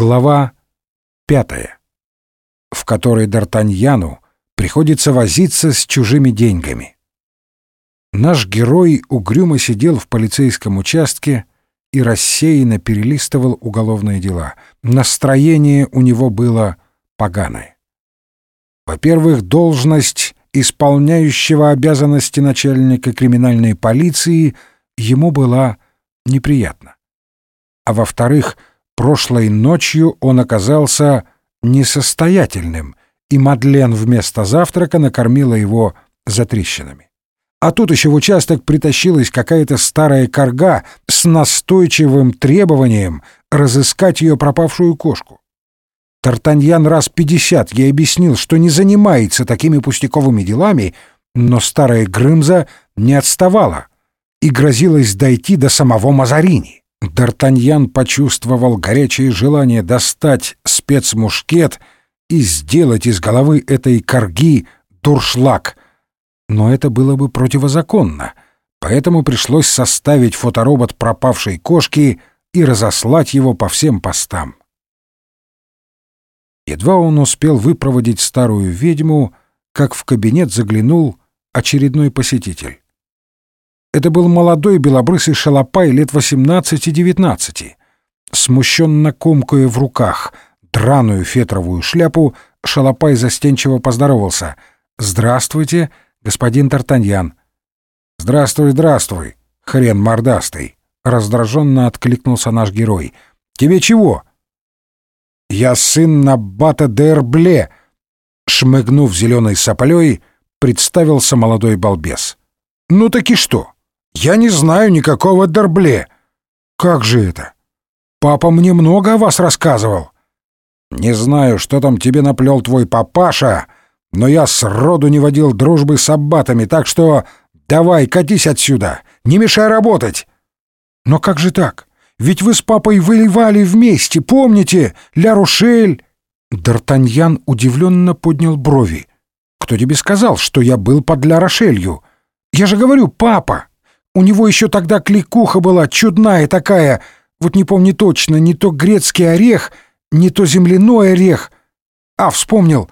Глава пятая, в которой Д'Артаньяну приходится возиться с чужими деньгами. Наш герой угрюмо сидел в полицейском участке и рассеянно перелистывал уголовные дела. Настроение у него было поганое. Во-первых, должность исполняющего обязанности начальника криминальной полиции ему была неприятна. А во-вторых, прошлой ночью он оказался несостоятельным, и Мадлен вместо завтрака накормила его затрещинами. А тут еще в участок притащилась какая-то старая корга с настойчивым требованием разыскать ее пропавшую кошку. Тартаньян раз пятьдесят ей объяснил, что не занимается такими пустяковыми делами, но старая Грымза не отставала и грозилась дойти до самого Мазарини. Д'Артаньян почувствовал горячее желание достать спецмушкет и сделать из головы этой корги дуршлаг. Но это было бы противозаконно, поэтому пришлось составить фоторобот пропавшей кошки и разослать его по всем постам. Едва он успел выпроводить старую ведьму, как в кабинет заглянул очередной посетитель. Это был молодой белобрысый шалопай лет 18-19. Смущенно комкая в руках драную фетровую шляпу, шалопай застенчиво поздоровался. «Здравствуйте, господин Тартаньян». «Здравствуй, здравствуй, хрен мордастый», — раздраженно откликнулся наш герой. «Тебе чего?» «Я сын Набата Дербле», — шмыгнув зеленой соплей, представился молодой балбес. «Ну так и что? Я не знаю никакого Дербле». «Как же это? Папа мне много о вас рассказывал». «Не знаю, что там тебе наплел твой папаша, но я сроду не водил дружбы с аббатами, так что давай, катись отсюда, не мешай работать». «Но как же так? Ведь вы с папой выливали вместе, помните? Ля Рушель!» Д'Артаньян удивленно поднял брови. «Кто тебе сказал, что я был под Ля Рошелью? Я же говорю, папа! У него еще тогда кликуха была, чудная такая, вот не помню точно, не то грецкий орех, не то земляной орех. А, вспомнил.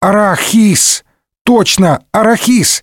Арахис! Точно, арахис!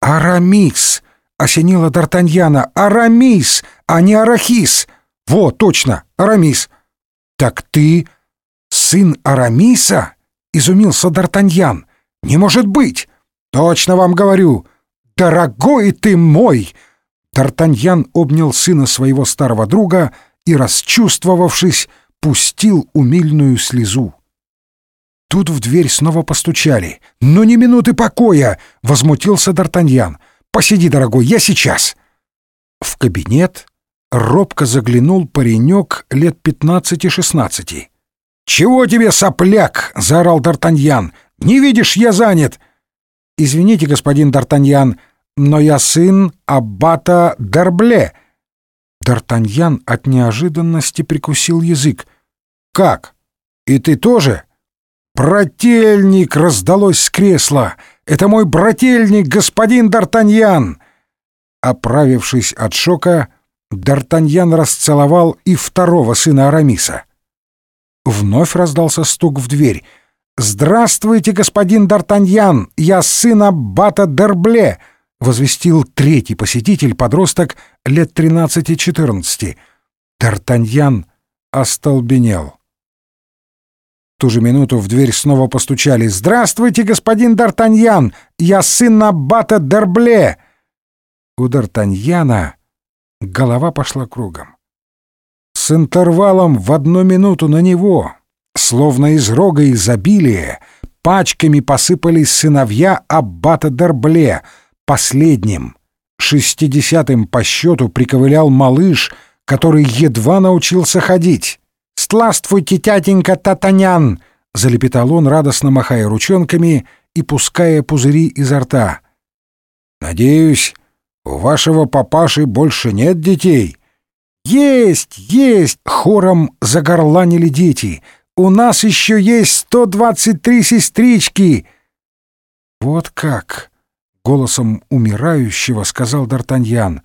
Арамис! — осенило Д'Артаньяна. «Арамис, а не Арахис! Вот, точно, Арамис!» «Так ты сын Арамиса?» — изумился Д'Артаньян. «Не может быть! Точно вам говорю! Дорогой ты мой!» Д'Артаньян обнял сына своего старого друга и, расчувствовавшись, пустил умильную слезу. Тут в дверь снова постучали. «Ну, не минуты покоя!» — возмутился Д'Артаньян. Посиди, дорогой, я сейчас!» В кабинет робко заглянул паренек лет пятнадцати-шестнадцати. «Чего тебе, сопляк?» — заорал Д'Артаньян. «Не видишь, я занят!» «Извините, господин Д'Артаньян, но я сын аббата Дербле». Д'Артаньян от неожиданности прикусил язык. «Как? И ты тоже?» «Брательник!» — раздалось с кресла. Это мой брательник, господин Д'Артаньян!» Оправившись от шока, Д'Артаньян расцеловал и второго сына Арамиса. Вновь раздался стук в дверь. «Здравствуйте, господин Д'Артаньян! Я сын Аббата Дербле!» — возвестил третий посетитель, подросток лет тринадцати-четырнадцати. Д'Артаньян остолбенел ту же минуту в дверь снова постучали. «Здравствуйте, господин Д'Артаньян! Я сын Аббата Дербле!» У Д'Артаньяна голова пошла кругом. С интервалом в одну минуту на него, словно из рога изобилия, пачками посыпались сыновья Аббата Дербле. Последним, шестидесятым по счету, приковылял малыш, который едва научился ходить. «Стластвуйте, тятенька Татанян!» — залепетал он, радостно махая ручонками и пуская пузыри изо рта. «Надеюсь, у вашего папаши больше нет детей?» «Есть, есть!» — хором загорланили дети. «У нас еще есть сто двадцать три сестрички!» «Вот как!» — голосом умирающего сказал Д'Артаньян.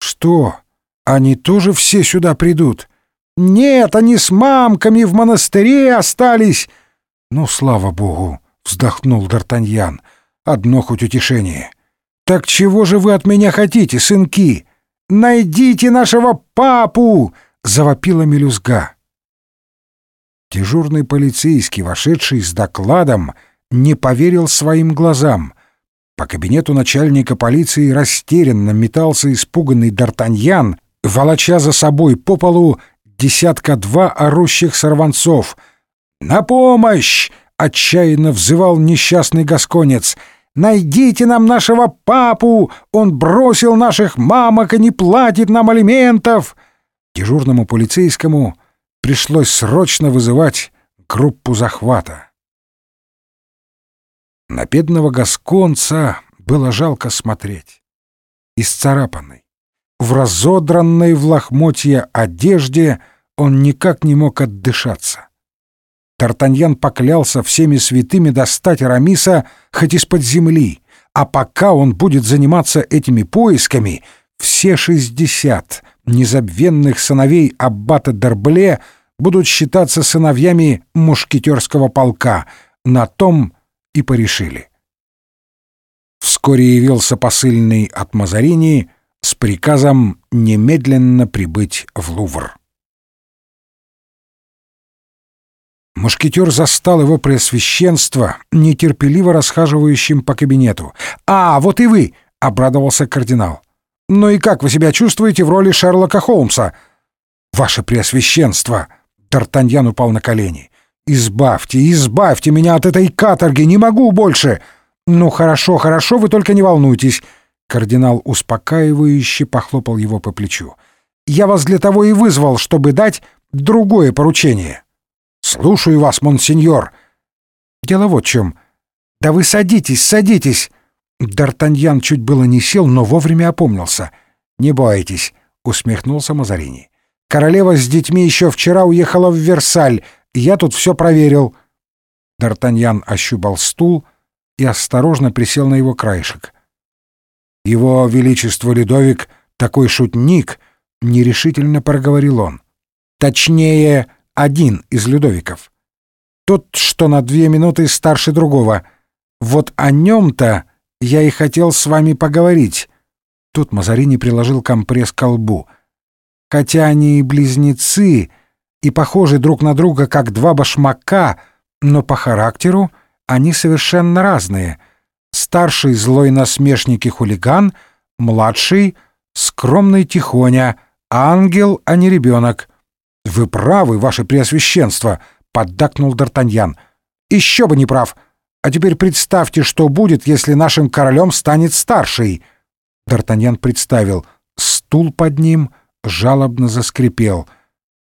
«Что, они тоже все сюда придут?» Нет, они с мамками в монастыре остались. Ну, слава богу, вздохнул Д'Артаньян. Одно хоть утешение. Так чего же вы от меня хотите, сынки? Найдите нашего папу! завопила мелюзга. Дежурный полицейский, вошедший с докладом, не поверил своим глазам. По кабинету начальника полиции растерянно метался испуганный Д'Артаньян, волоча за собой по полу десятка-два орущих сорванцов. «На помощь!» — отчаянно взывал несчастный гасконец. «Найдите нам нашего папу! Он бросил наших мамок и не платит нам алиментов!» Дежурному полицейскому пришлось срочно вызывать группу захвата. На бедного гасконца было жалко смотреть. Исцарапанный, в разодранной в лохмотье одежде он никак не мог отдышаться. Тартаньян поклялся всеми святыми достать Арамиса хоть из-под земли, а пока он будет заниматься этими поисками, все шестьдесят незабвенных сыновей аббата Дербле будут считаться сыновьями мушкетерского полка. На том и порешили. Вскоре явился посыльный от Мазарини с приказом немедленно прибыть в Лувр. Мушкетер застал его преосвященство, нетерпеливо расхаживающим по кабинету. «А, вот и вы!» — обрадовался кардинал. «Ну и как вы себя чувствуете в роли Шерлока Холмса?» «Ваше преосвященство!» Д'Артаньян упал на колени. «Избавьте, избавьте меня от этой каторги! Не могу больше!» «Ну, хорошо, хорошо, вы только не волнуйтесь!» Кардинал успокаивающе похлопал его по плечу. «Я вас для того и вызвал, чтобы дать другое поручение». «Слушаю вас, монсеньор». «Дело вот в чем. Да вы садитесь, садитесь!» Д'Артаньян чуть было не сел, но вовремя опомнился. «Не бойтесь», — усмехнулся Мазарини. «Королева с детьми еще вчера уехала в Версаль, я тут все проверил». Д'Артаньян ощупал стул и осторожно присел на его краешек. «Его Величество Людовик такой шутник», — нерешительно проговорил он. «Точнее, один из Людовиков. Тот, что на две минуты старше другого. Вот о нем-то я и хотел с вами поговорить». Тут Мазарини приложил компресс к колбу. «Хотя они и близнецы...» и похожи друг на друга как два башмака, но по характеру они совершенно разные. Старший злой насмешник и хулиган, младший скромный тихоня, ангел, а не ребенок. «Вы правы, ваше преосвященство», — поддакнул Д'Артаньян. «Еще бы не прав. А теперь представьте, что будет, если нашим королем станет старший». Д'Артаньян представил. Стул под ним жалобно заскрипел.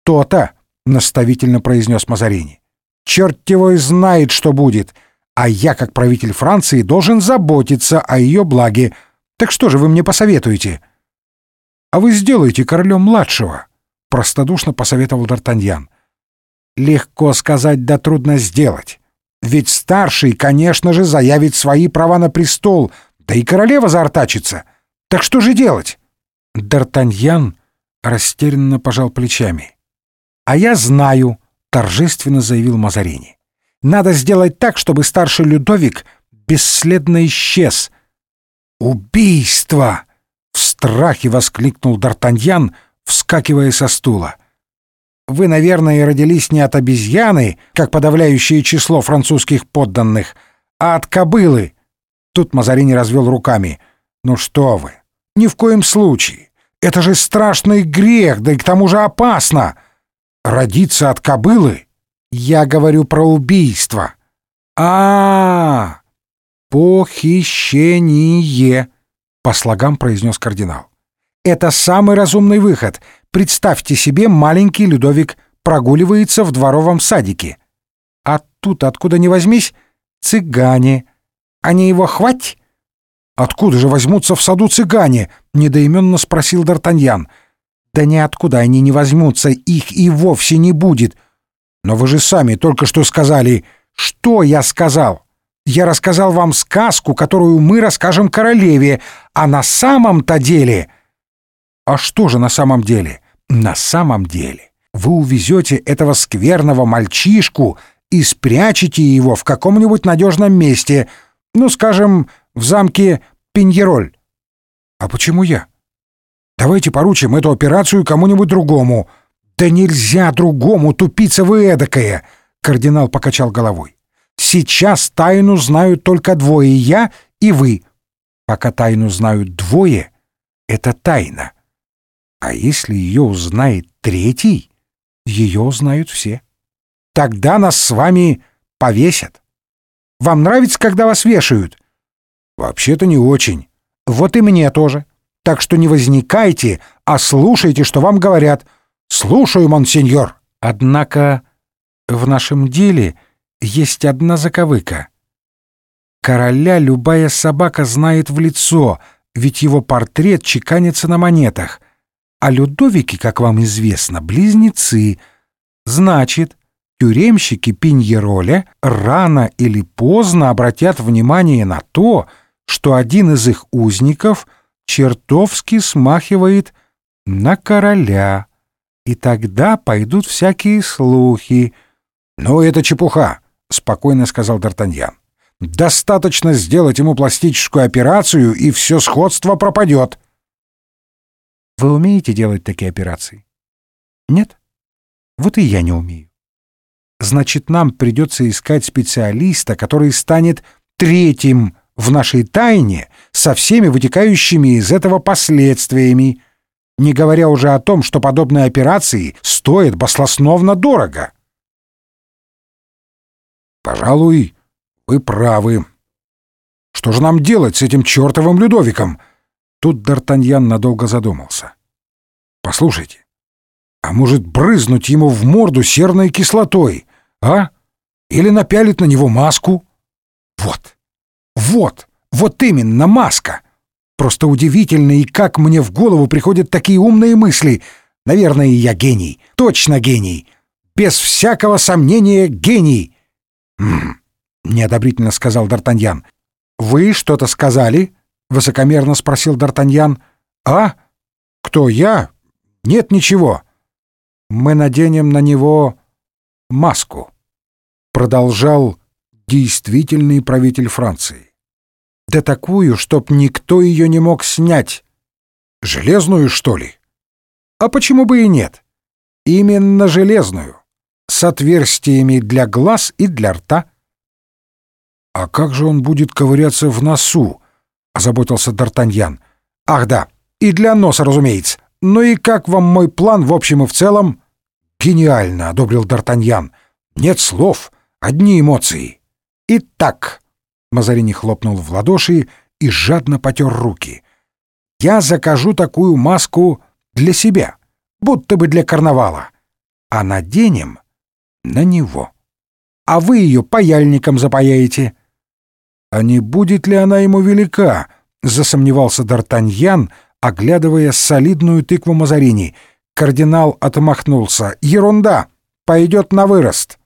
«То-то!» Наставительно произнес Мазарини. «Черт его знает, что будет, а я, как правитель Франции, должен заботиться о ее благе. Так что же вы мне посоветуете?» «А вы сделаете королем младшего», — простодушно посоветовал Д'Артаньян. «Легко сказать, да трудно сделать. Ведь старший, конечно же, заявит свои права на престол, да и королева заортачится. Так что же делать?» Д'Артаньян растерянно пожал плечами. «А я знаю», — торжественно заявил Мазарини. «Надо сделать так, чтобы старший Людовик бесследно исчез». «Убийство!» — в страхе воскликнул Д'Артаньян, вскакивая со стула. «Вы, наверное, родились не от обезьяны, как подавляющее число французских подданных, а от кобылы». Тут Мазарини развел руками. «Ну что вы, ни в коем случае. Это же страшный грех, да и к тому же опасно родиться от кобылы? Я говорю про убийство. А, -а, -а похищение, по слогам произнес кардинал. Это самый разумный выход. Представьте себе, маленький Людовик прогуливается в дворовом садике. А тут, откуда ни возьмись, цыгане. Они его хвать? Откуда же возьмутся в саду цыгане? недоименно спросил Д'Артаньян. Да ниоткуда они не возьмутся, их и вовсе не будет. Но вы же сами только что сказали... Что я сказал? Я рассказал вам сказку, которую мы расскажем королеве, а на самом-то деле... А что же на самом деле? На самом деле вы увезете этого скверного мальчишку и спрячете его в каком-нибудь надежном месте, ну, скажем, в замке Пиньероль. А почему я? Давайте поручим эту операцию кому-нибудь другому. Да нельзя другому, тупица вы эдакая, кардинал покачал головой. Сейчас тайну знают только двое, я и вы. Пока тайну знают двое, это тайна. А если ее узнает третий, ее узнают все. Тогда нас с вами повесят. Вам нравится, когда вас вешают? Вообще-то не очень. Вот и мне тоже. Так что не возникайте, а слушайте, что вам говорят. Слушаю, монсеньор. Однако в нашем деле есть одна заковыка. Короля любая собака знает в лицо, ведь его портрет чеканится на монетах. А Людовики, как вам известно, близнецы. Значит, тюремщики Пиньероля рано или поздно обратят внимание на то, что один из их узников чертовски смахивает на короля. И тогда пойдут всякие слухи. «Ну, это чепуха», — спокойно сказал Д'Артаньян. «Достаточно сделать ему пластическую операцию, и все сходство пропадет». «Вы умеете делать такие операции?» «Нет? Вот и я не умею. Значит, нам придется искать специалиста, который станет третьим в нашей тайне со всеми вытекающими из этого последствиями, не говоря уже о том, что подобные операции стоят баслосновно дорого. Пожалуй, вы правы. Что же нам делать с этим чертовым Людовиком? Тут Д'Артаньян надолго задумался. Послушайте, а может брызнуть ему в морду серной кислотой, а? Или напялить на него маску? Вот. Вот, вот именно маска. Просто удивительно, и как мне в голову приходят такие умные мысли. Наверное, я гений, точно гений. Без всякого сомнения гений. «М неодобрительно сказал Д'Артаньян. «Вы что-то сказали?» — высокомерно спросил Д'Артаньян. «А? Кто я? Нет ничего. Мы наденем на него маску», — продолжал действительный правитель Франции. Да такую, чтоб никто ее не мог снять. Железную, что ли? А почему бы и нет? Именно железную. С отверстиями для глаз и для рта. А как же он будет ковыряться в носу? Озаботился Д'Артаньян. Ах да, и для носа, разумеется. Ну и как вам мой план в общем и в целом? Гениально, одобрил Д'Артаньян. Нет слов, одни эмоции. Итак, Мазарини хлопнул в ладоши и жадно потер руки. «Я закажу такую маску для себя, будто бы для карнавала, а наденем на него. А вы ее паяльником запаяете». «А не будет ли она ему велика?» — засомневался Д'Артаньян, оглядывая солидную тыкву Мазарини. Кардинал отмахнулся. «Ерунда! Пойдет на вырост!»